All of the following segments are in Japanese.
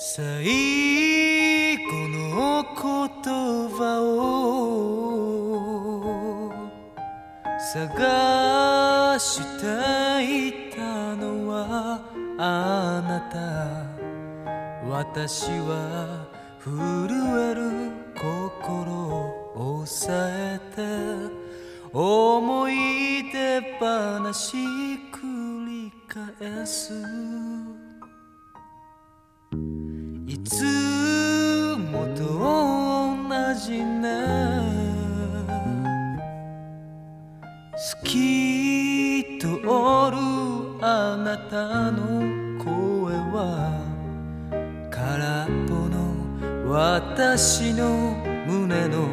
最後の言葉を探していたのはあなた。私は震える心を抑えて思い出話繰り返す。好きとおるあなたの声は空っぽの私の胸の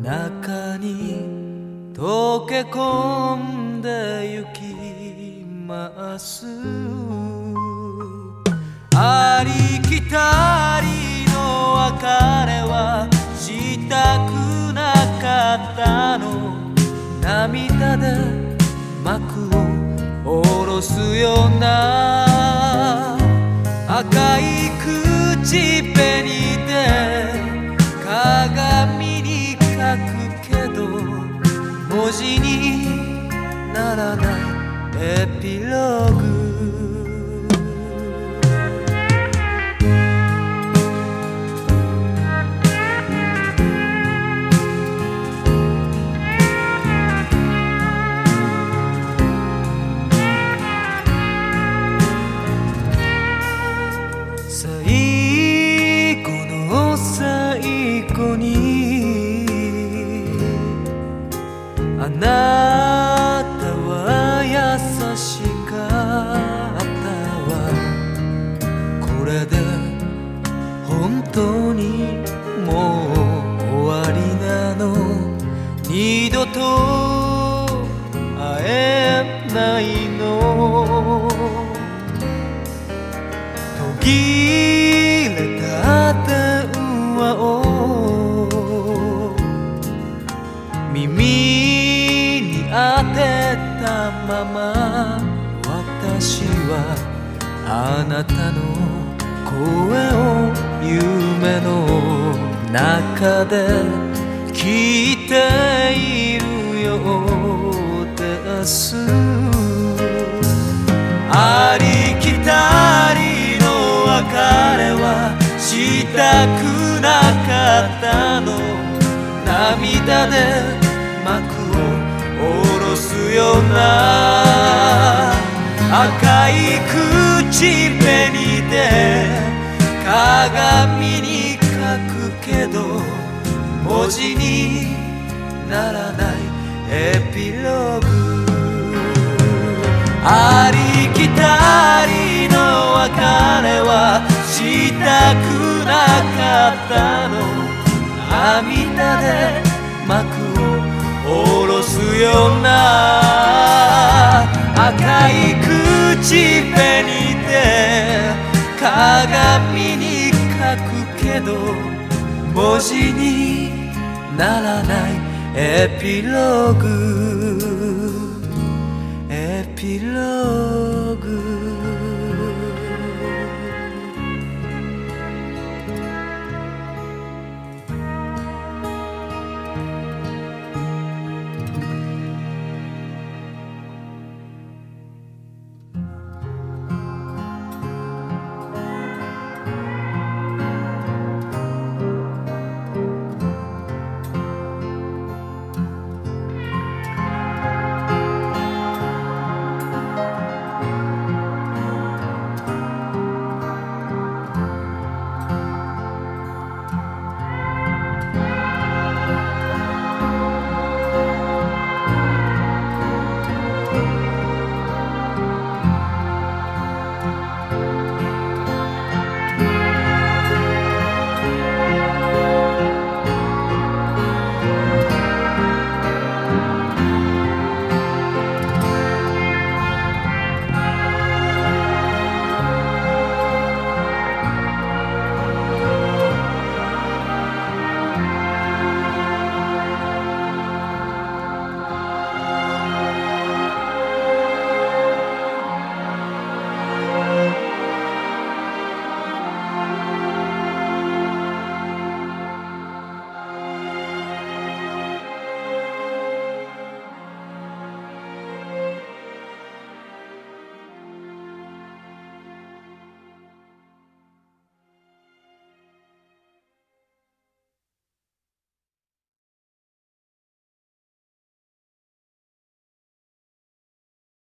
中に溶け込んでゆきます。ありきた涙で幕を下ろすような。赤い口紅で鏡に書くけど文字にならないエピローグ。後にあなたは優しかったわこれで本当にもう終わりなの二度と会えないの途切まま私はあなたの声を夢の中で聞いているようですありきたりの別れはしたくなかったの。涙で幕ような赤い口紅で鏡に書くけど文字にならないエピローグ。ありきたりの別れはしたくなかったの。涙で幕を下ろすような赤い口紅で鏡に書くけど文字にならないエピローグ。